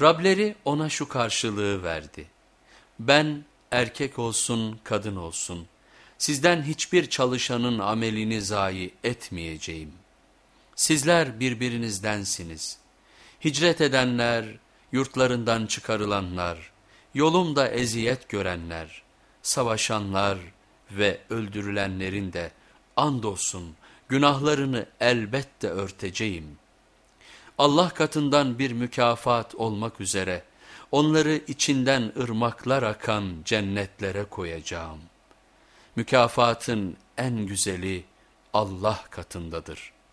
Rableri ona şu karşılığı verdi. Ben erkek olsun kadın olsun sizden hiçbir çalışanın amelini zayi etmeyeceğim. Sizler birbirinizdensiniz. Hicret edenler, yurtlarından çıkarılanlar, yolumda eziyet görenler, savaşanlar ve öldürülenlerin de andolsun günahlarını elbette örteceğim. Allah katından bir mükafat olmak üzere onları içinden ırmaklar akan cennetlere koyacağım. Mükafatın en güzeli Allah katındadır.''